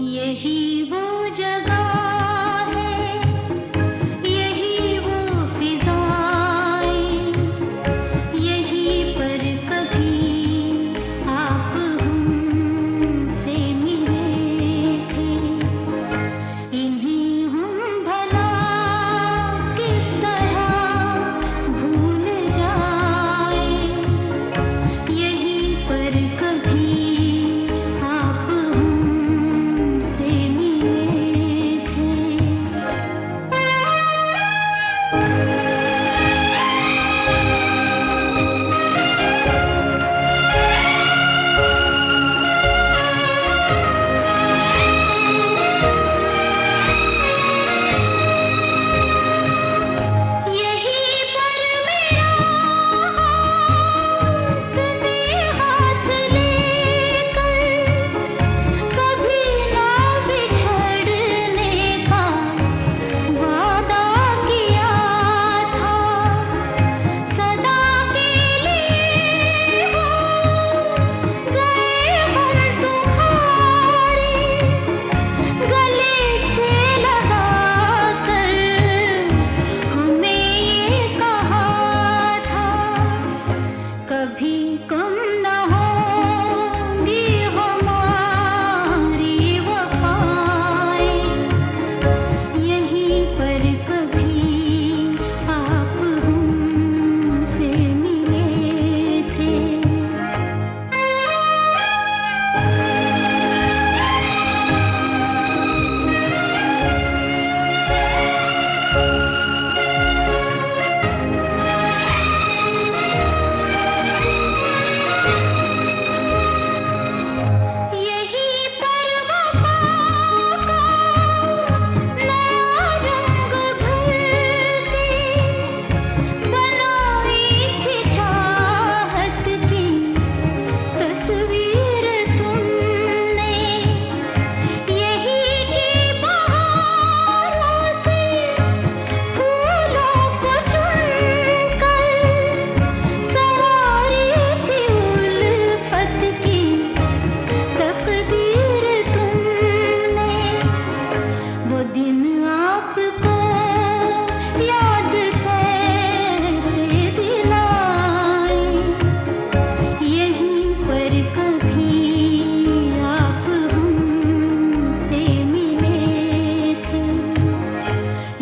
यही वो जगह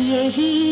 यही